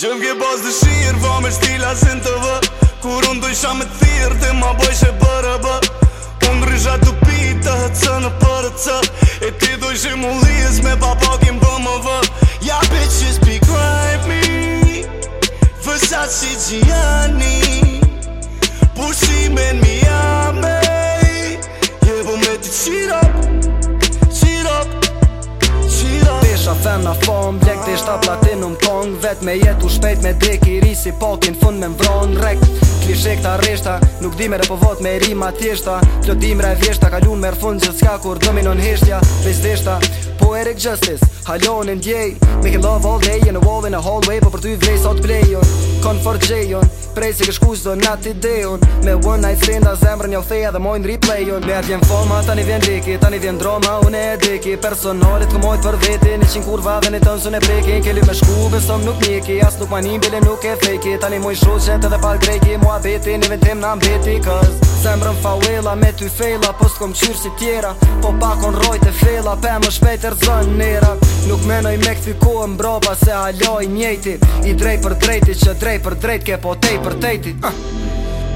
Gjëm kje bas dëshirë, shirë, va me shtila sin të vë Kur unë dojsham e thirë, dhe ma bëjsh e bërë bë Unë rrisha të pita, hëtësë në përë të E ti dojshim u lijes me papakim bë më vë Ja bitches be me me si Gianni fem na form Blek të shtap platinum kong Vet me jetu shpejt me dek i ri si pokin fund me mvron Rek klishek ta reshta Nuk dime dhe po vot me ri tjeshta Të dim vjeshta kalun me mer fund gjithë s'ka kur dëminon heshtja Vez deshta Po erik Justice, Halon e ndjej Me ke love all day Je në wall in a hallway Po për ty vrej sot blejon Kon gjejon Prej si këshku zdo na ti Me one night stand a zemrë një jo ltheja dhe mojnë replayon Me atjen foma ta një vjen liki Ta një vjen droma une e diki Personalit ku mojt për vetin kurva dhe në tënë së në preke Keli me shku, besom nuk njeki As nuk manim, bile nuk e fejki Tani moj shoqet edhe pal greki Mua beti, në vendim na mbeti Këz, zemrën fawela, me ty fejla Po s'kom qyrë si tjera Po pakon rojt e fejla, pe më shpejtër zën nera Nuk menoj me këtë fiku e Se aloj njeti I drej për drejti, që drej për drejt Ke po tej për tejti ah.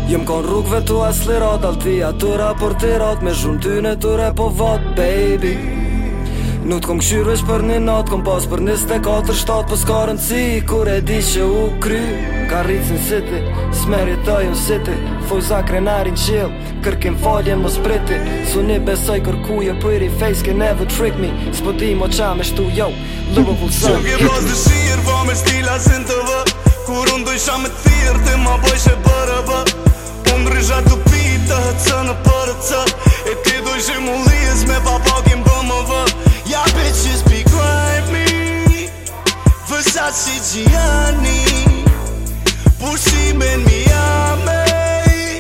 Jem kon rrugve tu as lirat Altia tu raportirat Me zhun ture po vot baby Nuk t'kom është për një natë, kom pas për një ste 4 shtatë Po s'ka rëndësi, kur e di që u kry Ka rritë në city, smeri të në city Foj za krenari në qil, kërkim falje më spriti Su një besoj kërku je për i fejs, can never trick me S'po ti mo qa me shtu, yo, lëbë vullë sëmë Që ki rëz dë shirë, vë me stila sin të vë Kur unë dojsh a thirë, ti ma bëjsh e bërë vë Unë po rizha të pita, të cë E ti dojsh me gjiani Pushime në Miami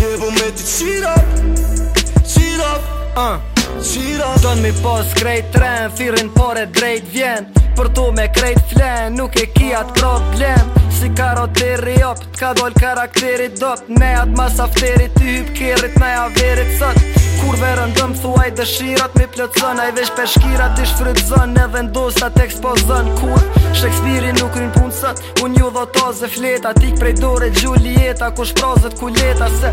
Jebo me ti qirop Qirop ah. Qirop uh. Don mi pos krejt tren Firin pore drejt vjen Për tu me krejt flen Nuk e kia atë problem Si karoteri op T'ka dol karakterit dop Me atë mas afterit Ty hyp kirit me averit sot Kur Kurve rëndëm thuaj dëshirat me plëtëzën A i vesh përshkirat Ti i shfrytëzën Edhe ndosat ekspozën Kur Shakespeare nuk rinë punësat, Unë ju dho tazë fleta Tik prej dore Gjulieta Kush prazët kuleta Se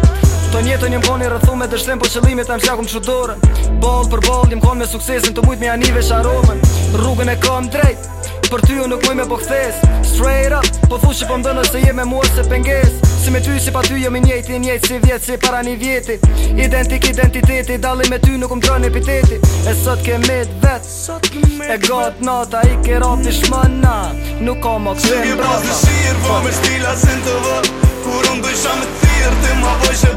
Ton jetën jem koni rëthu me dështem Po qëllimit e mqakum që dorën Ball për ball jem kon me suksesin Të mujt me janive sharomen Rrugën e kam drejt Për ty ju nuk muj me bëkthes po Straight up Po thu që po se je me mua se penges Si me ty si pa ty jemi njejti njejt si vjet si para një vjeti Identik identiteti dali me ty nuk umdron epiteti E sot ke mid vet sot ke mid E got nata i ke rap një shmëna Nuk ka më kështë në brata Qe një brat në shirë vë me shtila sin të vë Kur unë dojshamit thirë ti ma bojshë